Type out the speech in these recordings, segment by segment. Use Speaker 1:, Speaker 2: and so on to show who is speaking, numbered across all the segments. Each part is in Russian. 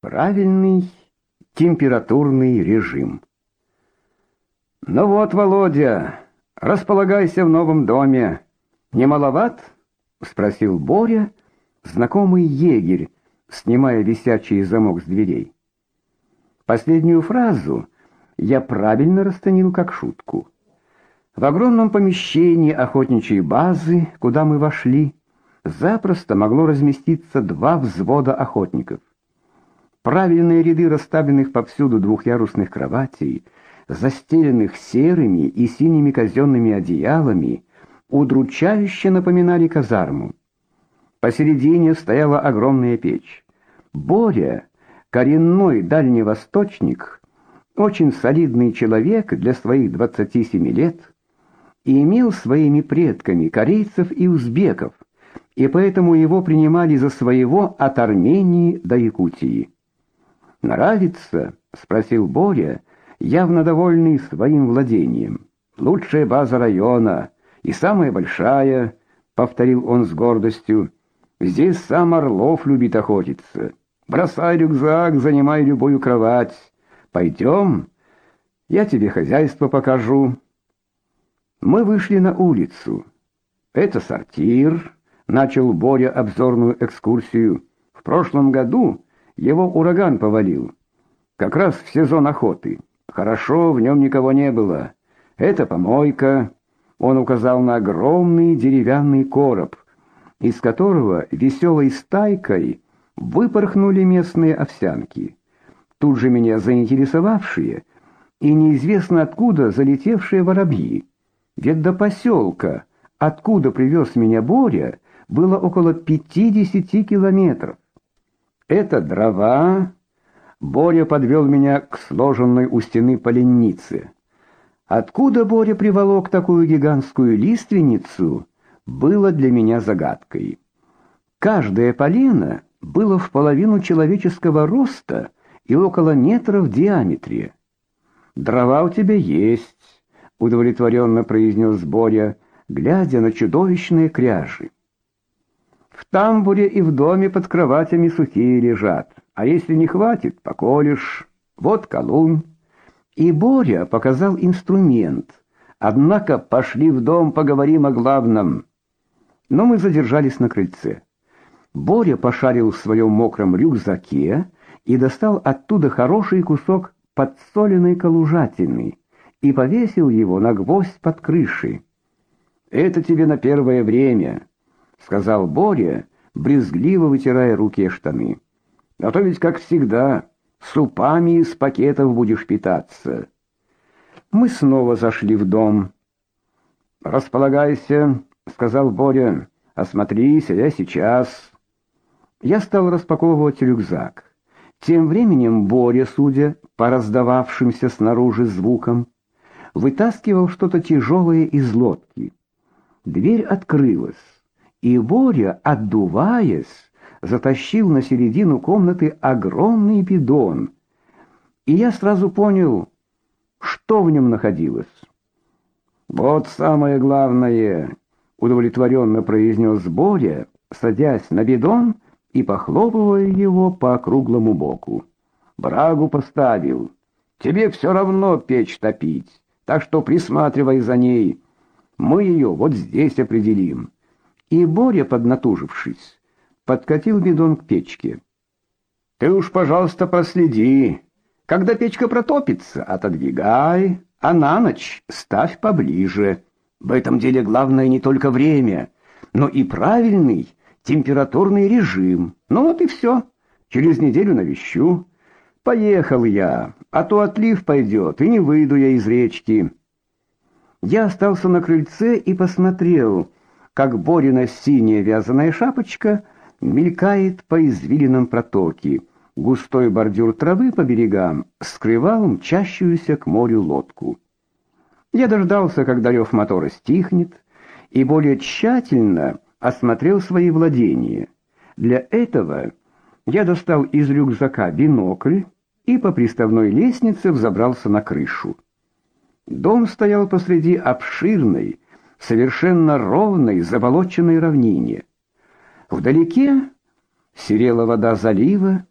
Speaker 1: Правильный температурный режим. Ну вот, Володя, располагайся в новом доме. Не маловат? спросил Боря, знакомый егерь, снимая висячий замок с дверей. Последнюю фразу я правильно расценил как шутку. В огромном помещении охотничьей базы, куда мы вошли, запросто могло разместиться два взвода охотников. Правильные ряды расставленных повсюду двухъярусных кроватей, застеленных серыми и синими казенными одеялами, удручающе напоминали казарму. Посередине стояла огромная печь. Боря, коренной дальневосточник, очень солидный человек для своих 27 лет, и имел своими предками корейцев и узбеков, и поэтому его принимали за своего от Армении до Якутии. «Нравится?» — спросил Боря, явно довольный своим владением. «Лучшая база района и самая большая», — повторил он с гордостью. «Здесь сам Орлов любит охотиться. Бросай рюкзак, занимай любую кровать. Пойдем, я тебе хозяйство покажу». Мы вышли на улицу. «Это сортир», — начал Боря обзорную экскурсию. «В прошлом году...» Его ураган повалил. Как раз в сезон охоты. Хорошо, в нем никого не было. Это помойка. Он указал на огромный деревянный короб, из которого веселой стайкой выпорхнули местные овсянки. Тут же меня заинтересовавшие и неизвестно откуда залетевшие воробьи. Ведь до поселка, откуда привез меня Боря, было около 50 километров. Это дрова. Боря подвел меня к сложенной у стены поленнице. Откуда Боря приволок такую гигантскую лиственницу, было для меня загадкой. Каждое полено было в половину человеческого роста и около метра в диаметре. Дрова у тебя есть, удовлетворенно произнес Боря, глядя на чудовищные кряжи. В тамбуре и в доме под кроватями сухие лежат, а если не хватит, поколешь. Вот колун. И Боря показал инструмент. Однако пошли в дом, поговорим о главном. Но мы задержались на крыльце. Боря пошарил в своем мокром рюкзаке и достал оттуда хороший кусок подсоленной калужатины и повесил его на гвоздь под крышей. Это тебе на первое время сказал Боря, брезгливо вытирая руки и штаны. А то ведь, как всегда, супами из пакетов будешь питаться. Мы снова зашли в дом. Располагайся, сказал Боря. Осмотрись, а я сейчас. Я стал распаковывать рюкзак. Тем временем Боря, судя по раздававшимся снаружи звукам, вытаскивал что-то тяжелое из лодки. Дверь открылась и Боря, отдуваясь, затащил на середину комнаты огромный бидон. И я сразу понял, что в нем находилось. «Вот самое главное», — удовлетворенно произнес Боря, садясь на бидон и похлопывая его по круглому боку. «Брагу поставил. Тебе все равно печь топить, так что присматривай за ней. Мы ее вот здесь определим». И Боря, поднатужившись, подкатил бидон к печке. Ты уж, пожалуйста, проследи. Когда печка протопится, отодвигай, а на ночь ставь поближе. В этом деле главное не только время, но и правильный температурный режим. Ну вот и все. Через неделю навещу. Поехал я, а то отлив пойдет, и не выйду я из речки. Я остался на крыльце и посмотрел, как Борина синяя вязаная шапочка мелькает по извилинам протоки. Густой бордюр травы по берегам скрывал мчащуюся к морю лодку. Я дождался, когда рев мотора стихнет, и более тщательно осмотрел свои владения. Для этого я достал из рюкзака бинокль и по приставной лестнице взобрался на крышу. Дом стоял посреди обширной, совершенно ровной заболоченной равнине. Вдалеке серела вода залива,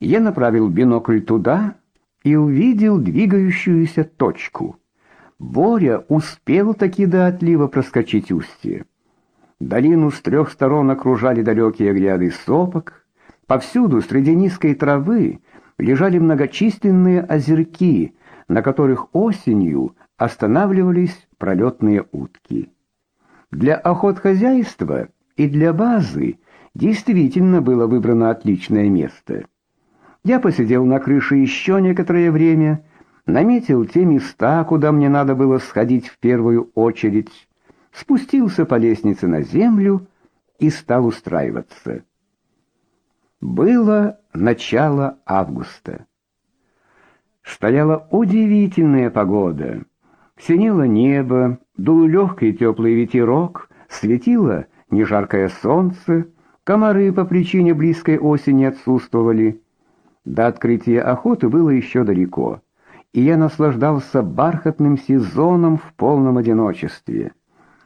Speaker 1: Я направил бинокль туда и увидел двигающуюся точку. Боря успел таки до отлива проскочить устье. Долину с трех сторон окружали далекие гряды сопок, повсюду среди низкой травы лежали многочисленные озерки, на которых осенью останавливались пролетные утки. Для охотхозяйства и для базы действительно было выбрано отличное место. Я посидел на крыше еще некоторое время, наметил те места, куда мне надо было сходить в первую очередь, спустился по лестнице на землю и стал устраиваться. Было начало августа. Стояла удивительная погода. Синело небо, дул легкий теплый ветерок, светило нежаркое солнце, комары по причине близкой осени отсутствовали. До открытия охоты было еще далеко, и я наслаждался бархатным сезоном в полном одиночестве.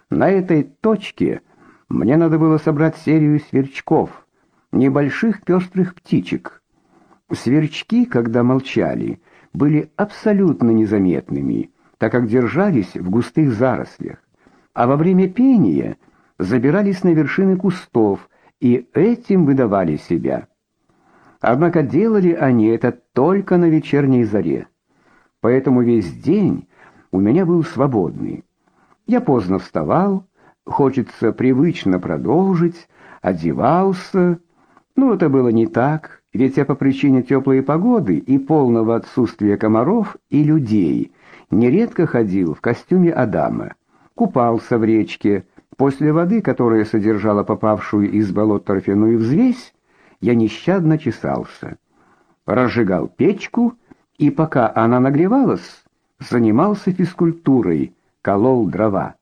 Speaker 1: На этой точке мне надо было собрать серию сверчков, небольших пестрых птичек. Сверчки, когда молчали, были абсолютно незаметными, так как держались в густых зарослях, а во время пения забирались на вершины кустов и этим выдавали себя. Однако делали они это только на вечерней заре. Поэтому весь день у меня был свободный. Я поздно вставал, хочется привычно продолжить, одевался. Но это было не так, ведь я по причине теплой погоды и полного отсутствия комаров и людей нередко ходил в костюме Адама, купался в речке, после воды, которая содержала попавшую из болот торфяную взвесь, я нещадно чесался. Разжигал печку, и пока она нагревалась, занимался физкультурой, колол дрова.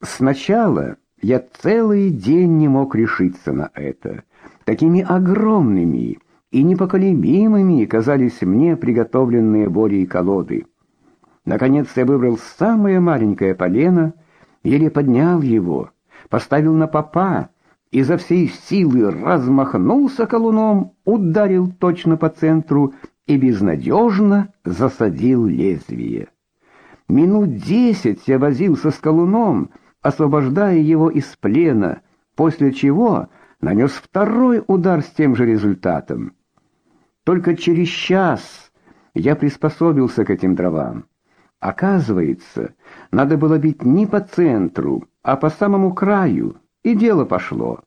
Speaker 1: Сначала я целый день не мог решиться на это. Такими огромными и непоколебимыми казались мне приготовленные Борей колоды. Наконец я выбрал самое маленькое полено, еле поднял его, поставил на попа, изо всей силы размахнулся колуном, ударил точно по центру и безнадежно засадил лезвие. Минут десять я возился с колуном, освобождая его из плена, после чего нанес второй удар с тем же результатом. Только через час я приспособился к этим дровам. Оказывается, надо было бить не по центру, а по самому краю, и дело пошло.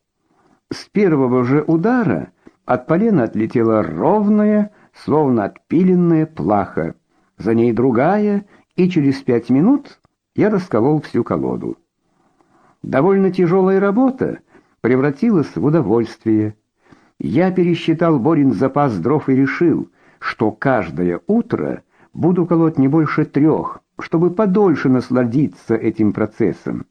Speaker 1: С первого же удара от полена отлетела ровная, словно отпиленная плаха. За ней другая, и через пять минут я расколол всю колоду. Довольно тяжелая работа превратилась в удовольствие. Я пересчитал Борин запас дров и решил, что каждое утро буду колоть не больше трех, чтобы подольше насладиться этим процессом.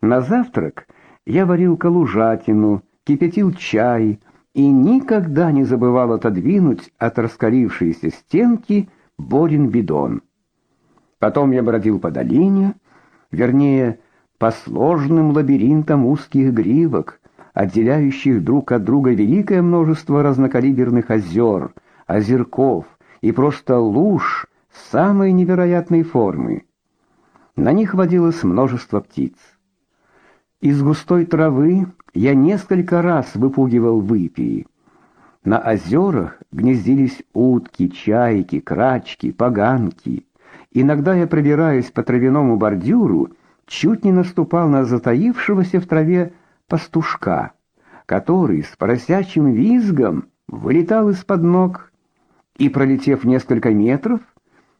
Speaker 1: На завтрак я варил калужатину, кипятил чай и никогда не забывал отодвинуть от раскалившейся стенки Борин бидон. Потом я бродил по долине, вернее, по сложным лабиринтам узких гривок, отделяющих друг от друга великое множество разнокалиберных озер, озерков и просто луж самой невероятной формы. На них водилось множество птиц. Из густой травы я несколько раз выпугивал выпии. На озерах гнездились утки, чайки, крачки, поганки. Иногда я, пробираясь по травяному бордюру, чуть не наступал на затаившегося в траве пастушка, который с поросячьим визгом вылетал из-под ног и, пролетев несколько метров,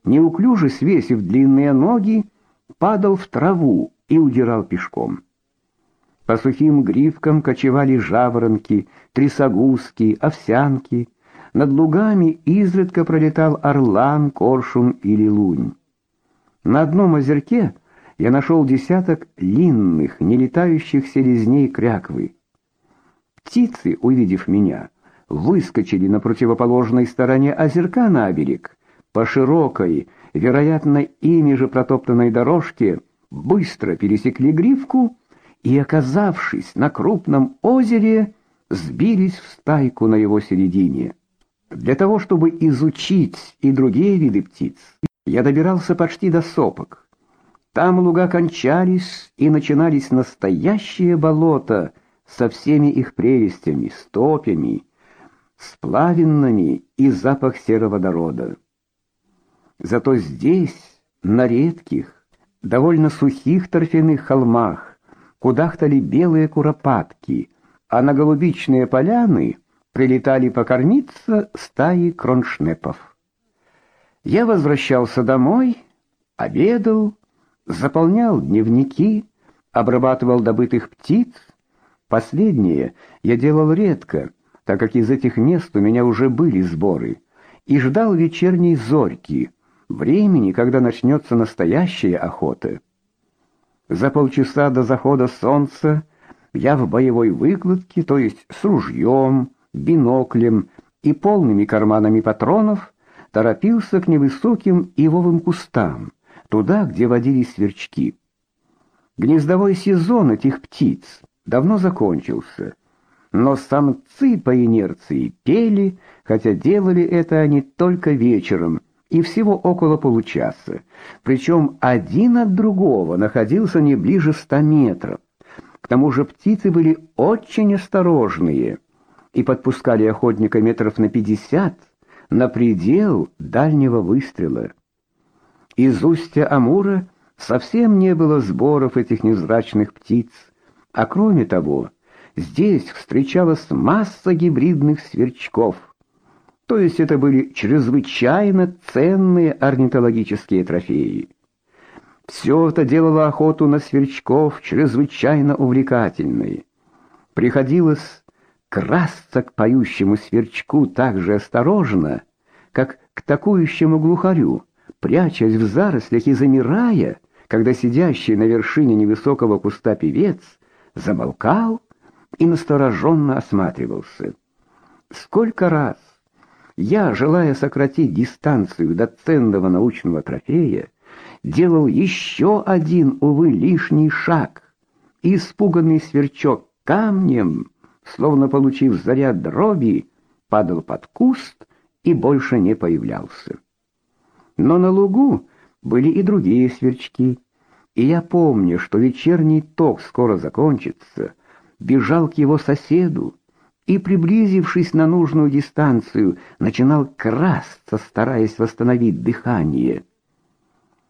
Speaker 1: неуклюже свесив длинные ноги, падал в траву и удирал пешком. По сухим гривкам кочевали жаворонки, трясогузки, овсянки. Над лугами изредка пролетал орлан, коршун или лунь. На одном озерке я нашел десяток линных, нелетающих селезней кряквы. Птицы, увидев меня, выскочили на противоположной стороне озерка на берег, по широкой, вероятно, ими же протоптанной дорожке, быстро пересекли гривку и, оказавшись на крупном озере, сбились в стайку на его середине. Для того, чтобы изучить и другие виды птиц, я добирался почти до сопок. Там луга кончались и начинались настоящие болота со всеми их прелестями, стопями, сплавинами и запах сероводорода. Зато здесь, на редких, довольно сухих торфяных холмах, кудахтали белые куропатки, а на голубичные поляны прилетали покормиться стаи кроншнепов. Я возвращался домой, обедал, заполнял дневники, обрабатывал добытых птиц. Последнее я делал редко, так как из этих мест у меня уже были сборы, и ждал вечерней зорьки, времени, когда начнется настоящая охота. За полчаса до захода солнца я в боевой выкладке, то есть с ружьем, биноклем и полными карманами патронов, торопился к невысоким ивовым кустам, туда, где водились сверчки. Гнездовой сезон этих птиц давно закончился, но самцы по инерции пели, хотя делали это они только вечером и всего около получаса, причем один от другого находился не ближе ста метров. К тому же птицы были очень осторожные и подпускали охотника метров на пятьдесят на предел дальнего выстрела. Из устья Амура совсем не было сборов этих невзрачных птиц, а кроме того, здесь встречалась масса гибридных сверчков. То есть это были чрезвычайно ценные орнитологические трофеи. Все это делало охоту на сверчков чрезвычайно увлекательной. Приходилось красться к поющему сверчку так же осторожно, как к такующему глухарю, прячась в зарослях и замирая, когда сидящий на вершине невысокого куста певец замолкал и настороженно осматривался. Сколько раз я, желая сократить дистанцию до ценного научного трофея, делал еще один, увы, лишний шаг. Испуганный сверчок камнем словно получив заряд дроби, падал под куст и больше не появлялся. Но на лугу были и другие сверчки, и я помню, что вечерний ток скоро закончится, бежал к его соседу и, приблизившись на нужную дистанцию, начинал красться, стараясь восстановить дыхание.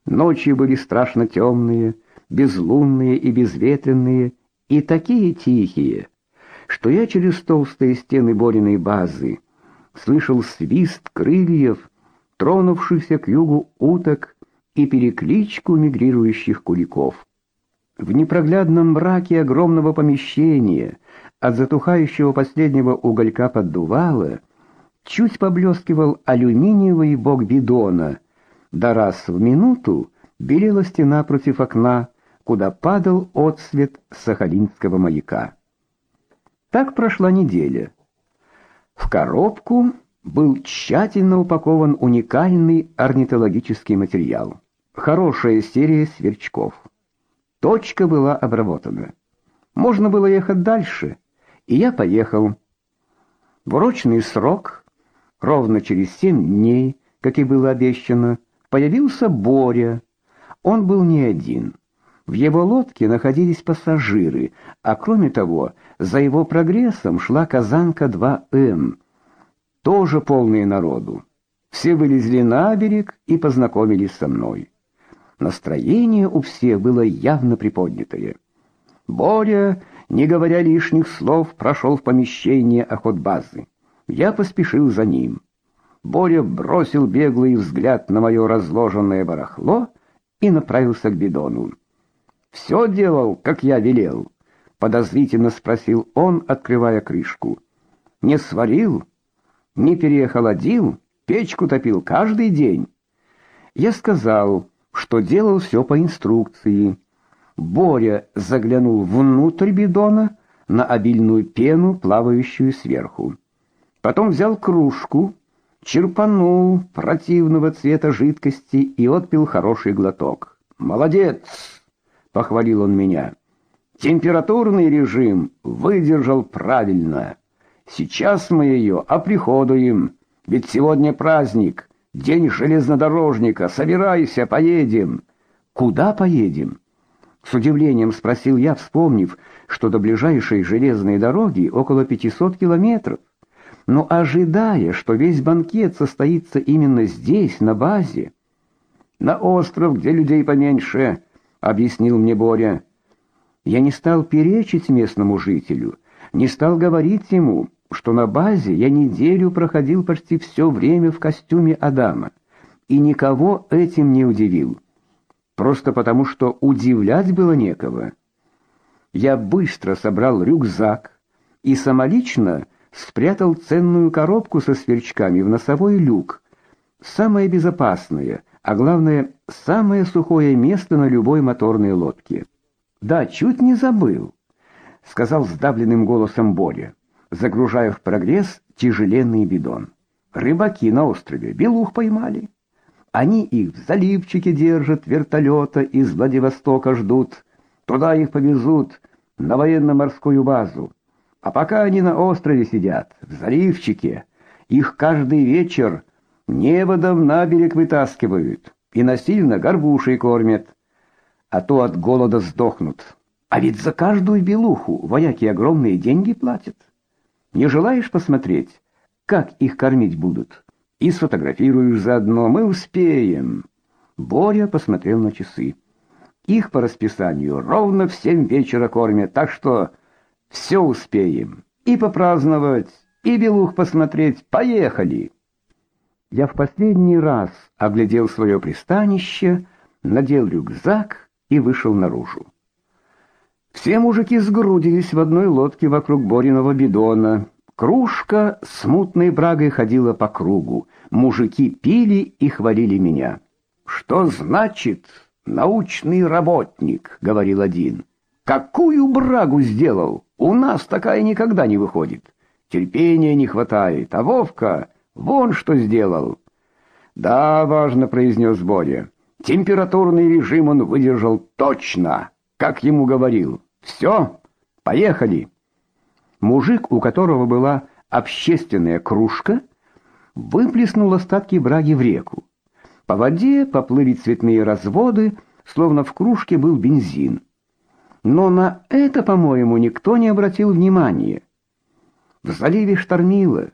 Speaker 1: Ночи были страшно темные, безлунные и безветренные, и такие тихие, что я через толстые стены Бориной базы слышал свист крыльев, тронувшихся к югу уток и перекличку мигрирующих куликов. В непроглядном мраке огромного помещения, от затухающего последнего уголька поддувало, чуть поблескивал алюминиевый бок бидона, да раз в минуту белела стена против окна, куда падал отсвет сахалинского маяка. Так прошла неделя. В коробку был тщательно упакован уникальный орнитологический материал. Хорошая серия сверчков. Точка была обработана. Можно было ехать дальше, и я поехал. В урочный срок, ровно через семь дней, как и было обещано, появился Боря. Он был не один. В его лодке находились пассажиры, а кроме того, за его прогрессом шла казанка 2М, тоже полные народу. Все вылезли на берег и познакомились со мной. Настроение у всех было явно приподнятое. Боря, не говоря лишних слов, прошел в помещение охотбазы. Я поспешил за ним. Боря бросил беглый взгляд на мое разложенное барахло и направился к бидону. Все делал, как я велел, подозрительно спросил он, открывая крышку. Не сварил, не переохладил, печку топил каждый день. Я сказал, что делал все по инструкции. Боря заглянул внутрь бидона на обильную пену, плавающую сверху. Потом взял кружку, черпанул противного цвета жидкости и отпил хороший глоток. Молодец похвалил он меня. Температурный режим выдержал правильно. Сейчас мы ее оприходуем. Ведь сегодня праздник, день железнодорожника. Собирайся, поедем. Куда поедем? С удивлением спросил я, вспомнив, что до ближайшей железной дороги около 500 километров. Но ожидая, что весь банкет состоится именно здесь, на базе. На остров, где людей поменьше, объяснил мне Боря. Я не стал перечить местному жителю, не стал говорить ему, что на базе я неделю проходил почти все время в костюме Адама, и никого этим не удивил. Просто потому, что удивлять было некого. Я быстро собрал рюкзак и самолично спрятал ценную коробку со сверчками в носовой люк. Самое безопасное, а главное, самое сухое место на любой моторной лодке. Да, чуть не забыл, сказал сдавленным голосом Боря загружая в прогресс тяжеленный бидон. Рыбаки на острове белух поймали. Они их в заливчике держат, вертолета из Владивостока ждут. Туда их повезут, на военно-морскую базу. А пока они на острове сидят, в заливчике, их каждый вечер неводом на берег вытаскивают и насильно горбушей кормят, а то от голода сдохнут. А ведь за каждую белуху вояки огромные деньги платят. Не желаешь посмотреть, как их кормить будут? И сфотографируешь заодно, мы успеем. Боря посмотрел на часы. Их по расписанию ровно в семь вечера кормят, так что все успеем. И попраздновать, и белух посмотреть. Поехали. Я в последний раз оглядел свое пристанище, надел рюкзак и вышел наружу. Все мужики сгрудились в одной лодке вокруг Бориного бидона. Кружка с мутной брагой ходила по кругу. Мужики пили и хвалили меня. «Что значит научный работник?» — говорил один. «Какую брагу сделал? У нас такая никогда не выходит. Терпения не хватает. А Вовка вон что сделал». «Да, важно», — произнес Боря. «Температурный режим он выдержал точно, как ему говорил». Все, поехали. Мужик, у которого была общественная кружка, выплеснул остатки браги в реку. По воде поплыли цветные разводы, словно в кружке был бензин. Но на это, по-моему, никто не обратил внимания. В заливе штормило,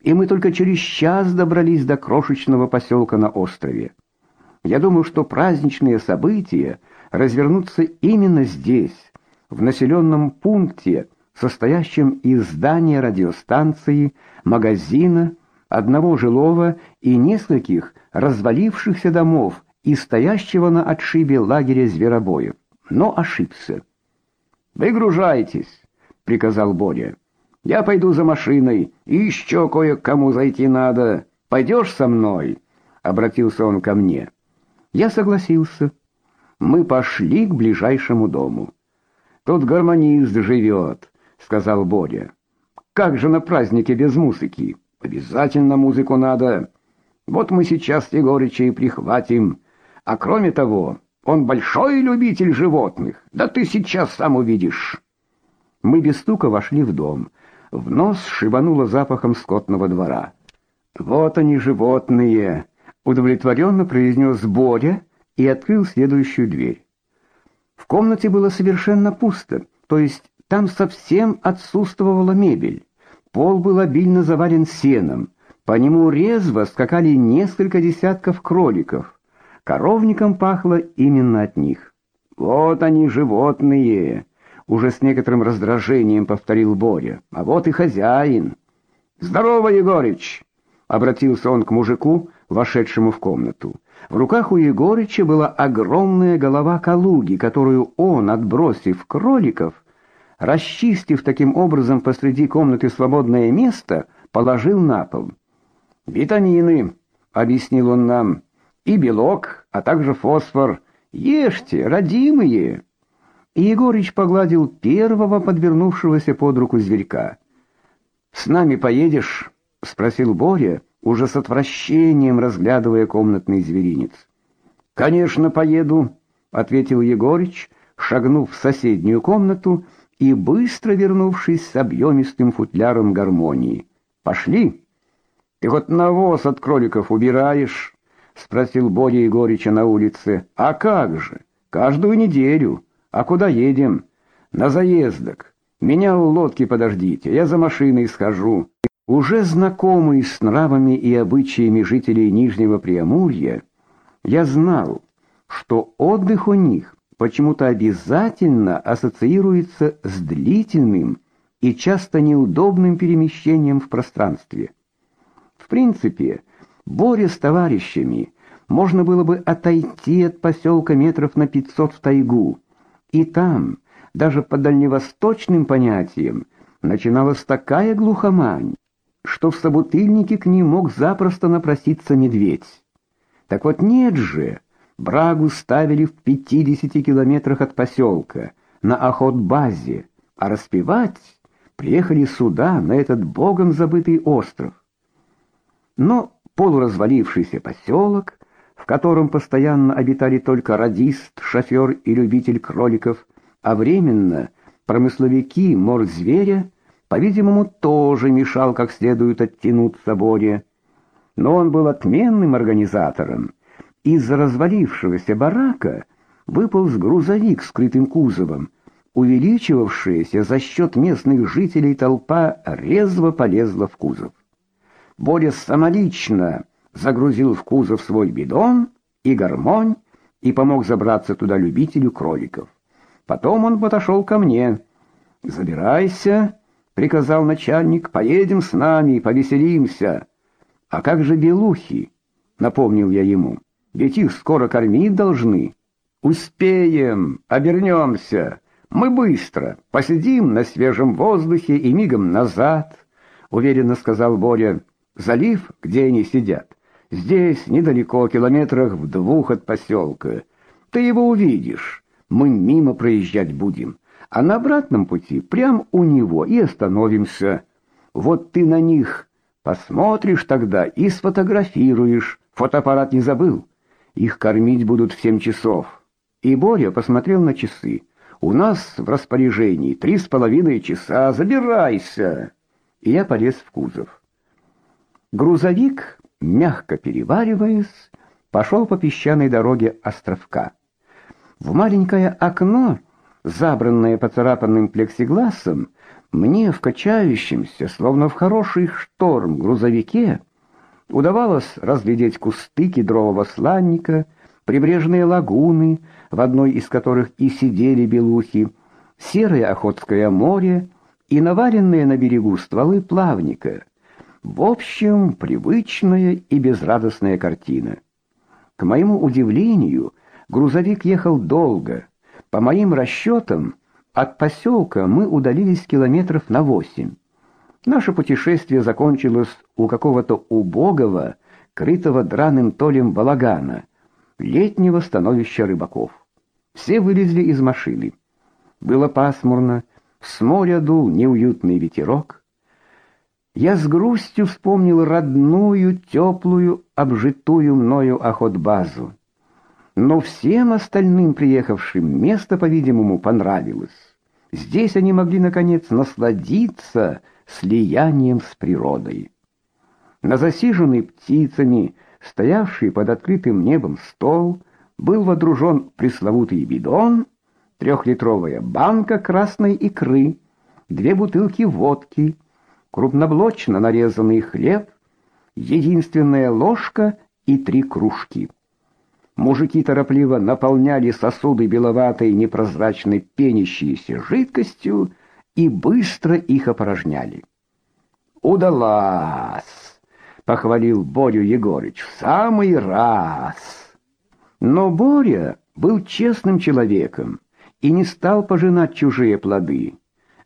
Speaker 1: и мы только через час добрались до крошечного поселка на острове. Я думаю, что праздничные события развернутся именно здесь в населенном пункте, состоящем из здания радиостанции, магазина, одного жилого и нескольких развалившихся домов и стоящего на отшибе лагеря зверобоев. Но ошибся. «Выгружайтесь», — приказал Боря. «Я пойду за машиной, и еще кое-кому зайти надо. Пойдешь со мной?» — обратился он ко мне. Я согласился. Мы пошли к ближайшему дому. Тут гармонист живет», — сказал Боря. «Как же на празднике без музыки? Обязательно музыку надо. Вот мы сейчас Егорыча и прихватим. А кроме того, он большой любитель животных. Да ты сейчас сам увидишь». Мы без стука вошли в дом. В нос шибануло запахом скотного двора. «Вот они, животные!» — удовлетворенно произнес Боря и открыл следующую дверь. В комнате было совершенно пусто, то есть там совсем отсутствовала мебель. Пол был обильно завален сеном, по нему резво скакали несколько десятков кроликов. Коровником пахло именно от них. «Вот они, животные!» — уже с некоторым раздражением повторил Боря. «А вот и хозяин!» «Здорово, Егорыч!» — обратился он к мужику, вошедшему в комнату. В руках у Егорыча была огромная голова Калуги, которую он, отбросив кроликов, расчистив таким образом посреди комнаты свободное место, положил на пол. «Витамины», — объяснил он нам, — «и белок, а также фосфор. Ешьте, родимые». И Егорыч погладил первого подвернувшегося под руку зверька. «С нами поедешь?» — спросил Боря, уже с отвращением разглядывая комнатный зверинец. «Конечно, поеду», — ответил Егорыч, шагнув в соседнюю комнату и быстро вернувшись с объемистым футляром гармонии. «Пошли!» Ты вот навоз от кроликов убираешь? спросил Боря Егорича на улице. А как же? Каждую неделю. А куда едем? На заездок. Меня у лодки подождите, я за машиной схожу. Уже знакомый с нравами и обычаями жителей Нижнего Преамурья, я знал, что отдых у них почему-то обязательно ассоциируется с длительным и часто неудобным перемещением в пространстве. В принципе, Боре с товарищами можно было бы отойти от поселка метров на 500 в тайгу, и там, даже по дальневосточным понятиям, начиналась такая глухомань, что в собутыльнике к ним мог запросто напроситься медведь. Так вот нет же, Брагу ставили в 50 километрах от поселка, на охотбазе, а распевать приехали сюда, на этот богом забытый остров. Но полуразвалившийся поселок, в котором постоянно обитали только радист, шофер и любитель кроликов, а временно промысловики морзверя, по-видимому, тоже мешал как следует оттянуться Боре. Но он был отменным организатором. Из развалившегося барака выполз грузовик с скрытым кузовом. Увеличивавшаяся за счет местных жителей толпа резво полезла в кузов. Боря самолично загрузил в кузов свой бидон и гармонь и помог забраться туда любителю кроликов. Потом он подошел ко мне. "Забирайся", приказал начальник. "Поедем с нами, повеселимся". "А как же белухи?" напомнил я ему. "Ведь их скоро кормить должны". "Успеем, обернемся. Мы быстро посидим на свежем воздухе и мигом назад", уверенно сказал Боря. Залив, где они сидят, здесь недалеко, километрах в двух от поселка. Ты его увидишь. Мы мимо проезжать будем, а на обратном пути прям у него и остановимся. Вот ты на них посмотришь тогда и сфотографируешь. Фотоаппарат не забыл. Их кормить будут в семь часов. И Боря посмотрел на часы. У нас в распоряжении три с половиной часа. Забирайся. И я полез в кузов. Грузовик, мягко перевариваясь, пошел по песчаной дороге островка. В маленькое окно, забранное поцарапанным плексигласом, мне в качающемся, словно в хороший шторм, грузовике удавалось разглядеть кусты кедрового сланника, прибрежные лагуны, в одной из которых и сидели белухи, серое охотское море и наваренные на берегу стволы плавника — в общем, привычная и безрадостная картина. К моему удивлению, грузовик ехал долго. По моим расчетам, от поселка мы удалились километров на восемь. Наше путешествие закончилось у какого-то убогого, крытого драным толем балагана, летнего становища рыбаков. Все вылезли из машины. Было пасмурно, с моря дул неуютный ветерок. Я с грустью вспомнил родную, теплую, обжитую мною охотбазу. Но всем остальным приехавшим место, по-видимому, понравилось. Здесь они могли наконец насладиться слиянием с природой. На засиженный птицами, стоявший под открытым небом стол, был водружен пресловутый бидон, трехлитровая банка красной икры, две бутылки водки — крупноблочно нарезанный хлеб, единственная ложка и три кружки. Мужики торопливо наполняли сосуды беловатой непрозрачной пенящейся жидкостью и быстро их опорожняли. «Удалась!» — похвалил Борю Егорыч. «В самый раз!» Но Боря был честным человеком и не стал пожинать чужие плоды.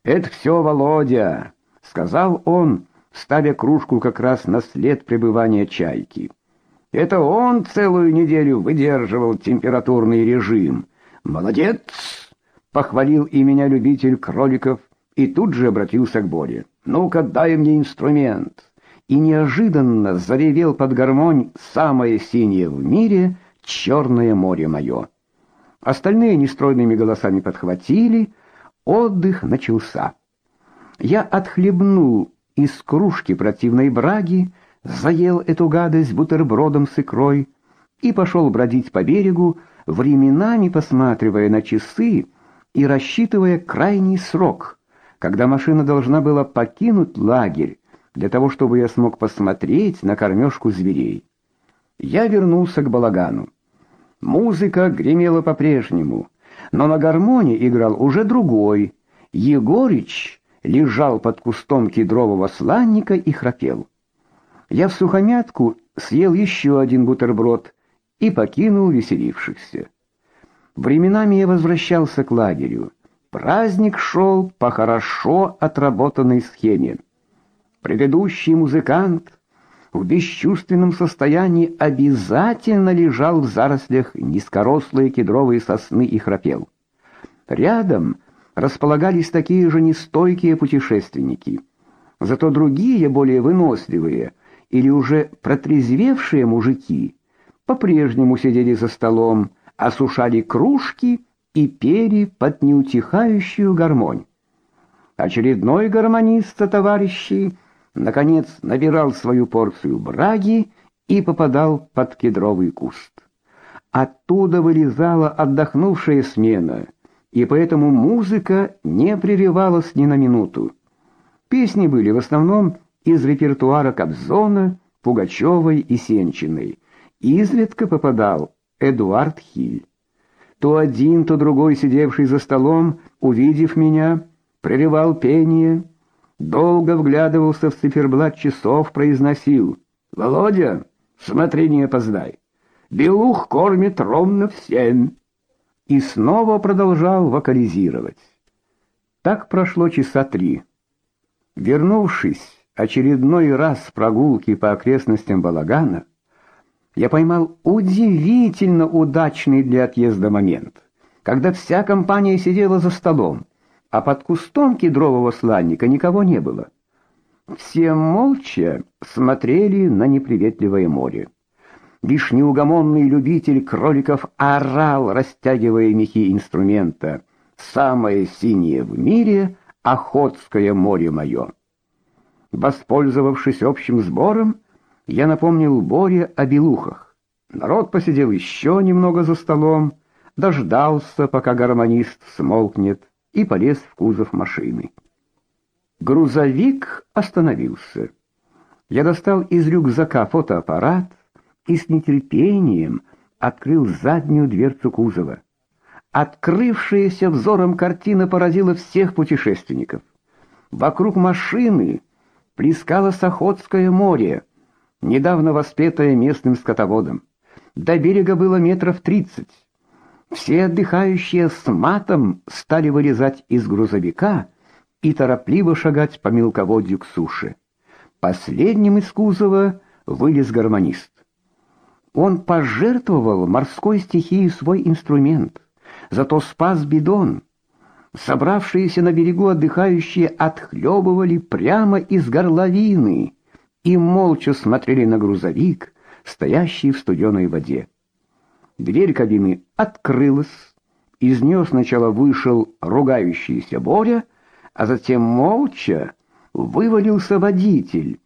Speaker 1: «Это все Володя!» сказал он, ставя кружку как раз на след пребывания чайки. Это он целую неделю выдерживал температурный режим. Молодец, похвалил и меня любитель кроликов и тут же обратился к Боре. Ну-ка, дай мне инструмент. И неожиданно заревел под гармонь самое синее в мире черное море мое. Остальные нестройными голосами подхватили, отдых начался. Я отхлебнул из кружки противной браги, заел эту гадость бутербродом с икрой и пошел бродить по берегу, временами посматривая на часы и рассчитывая крайний срок, когда машина должна была покинуть лагерь, для того, чтобы я смог посмотреть на кормежку зверей. Я вернулся к балагану. Музыка гремела по-прежнему, но на гармоне играл уже другой. Егорич лежал под кустом кедрового сланника и храпел. Я в сухомятку съел еще один бутерброд и покинул веселившихся. Временами я возвращался к лагерю. Праздник шел по хорошо отработанной схеме. Предыдущий музыкант в бесчувственном состоянии обязательно лежал в зарослях низкорослые кедровые сосны и храпел. Рядом располагались такие же нестойкие путешественники. Зато другие, более выносливые или уже протрезвевшие мужики, по-прежнему сидели за столом, осушали кружки и пели под неутихающую гармонь. Очередной гармонист товарищей наконец набирал свою порцию браги и попадал под кедровый куст. Оттуда вылезала отдохнувшая смена, и поэтому музыка не прерывалась ни на минуту. Песни были в основном из репертуара Кобзона, Пугачевой и Сенчиной. Изредка попадал Эдуард Хиль. То один, то другой, сидевший за столом, увидев меня, прерывал пение — долго вглядывался в циферблат часов, произносил: "Володя, смотри, не опоздай. Белух кормит ровно в семь". И снова продолжал вокализировать. Так прошло часа три. Вернувшись очередной раз прогулки по окрестностям Балагана, я поймал удивительно удачный для отъезда момент, когда вся компания сидела за столом а под кустом кедрового сланника никого не было. Все молча смотрели на неприветливое море. Лишь неугомонный любитель кроликов орал, растягивая мехи инструмента. «Самое синее в мире — Охотское море мое». Воспользовавшись общим сбором, я напомнил Боре о белухах. Народ посидел еще немного за столом, дождался, пока гармонист смолкнет и полез в кузов машины. Грузовик остановился. Я достал из рюкзака фотоаппарат и с нетерпением открыл заднюю дверцу кузова. Открывшаяся взором картина поразила всех путешественников. Вокруг машины плескалось Охотское море, недавно воспетое местным скотоводом. До берега было метров тридцать. Все отдыхающие с матом стали вылезать из грузовика и торопливо шагать по мелководью к суше. Последним из кузова вылез гармонист. Он пожертвовал морской стихии свой инструмент, зато спас бидон. Собравшиеся на берегу отдыхающие отхлебывали прямо из горловины и молча смотрели на грузовик, стоящий в студеной воде. Дверь кабины открылась. Из нее сначала вышел ругающийся Боря, а затем молча вывалился водитель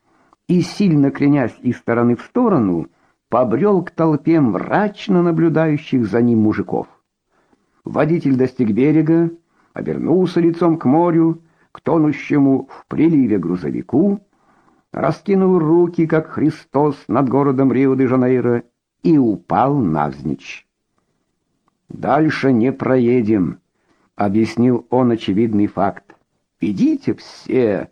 Speaker 1: и, сильно кренясь из стороны в сторону, побрел к толпе мрачно наблюдающих за ним мужиков. Водитель достиг берега, обернулся лицом к морю, к тонущему в приливе грузовику, раскинул руки, как Христос над городом Рио-де-Жанейро, и упал навзничь. «Дальше не проедем», — объяснил он очевидный факт. «Идите все».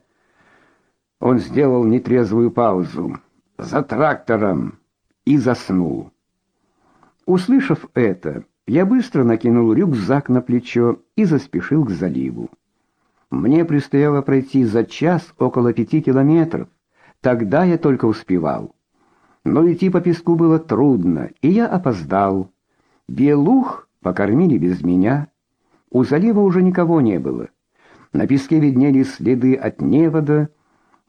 Speaker 1: Он сделал нетрезвую паузу. «За трактором!» и заснул. Услышав это, я быстро накинул рюкзак на плечо и заспешил к заливу. Мне предстояло пройти за час около пяти километров. Тогда я только успевал. Но идти по песку было трудно, и я опоздал. Белух покормили без меня. У залива уже никого не было. На песке виднелись следы от невода,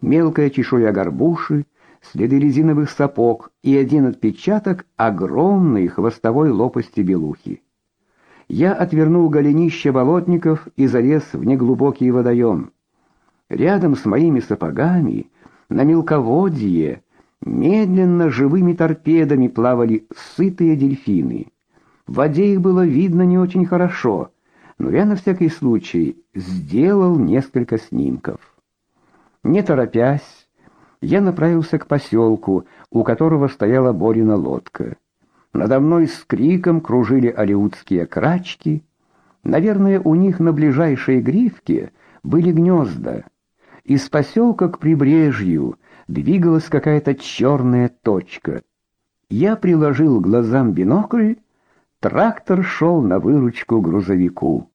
Speaker 1: мелкая чешуя горбуши, следы резиновых сапог и один отпечаток огромной хвостовой лопасти белухи. Я отвернул голенище болотников и залез в неглубокий водоем. Рядом с моими сапогами на мелководье Медленно живыми торпедами плавали сытые дельфины. В воде их было видно не очень хорошо, но я на всякий случай сделал несколько снимков. Не торопясь, я направился к поселку, у которого стояла Борина лодка. Надо мной с криком кружили алеутские крачки. Наверное, у них на ближайшей гривке были гнезда. Из поселка к прибрежью двигалась какая-то черная точка. Я приложил глазам бинокль, трактор шел на выручку грузовику.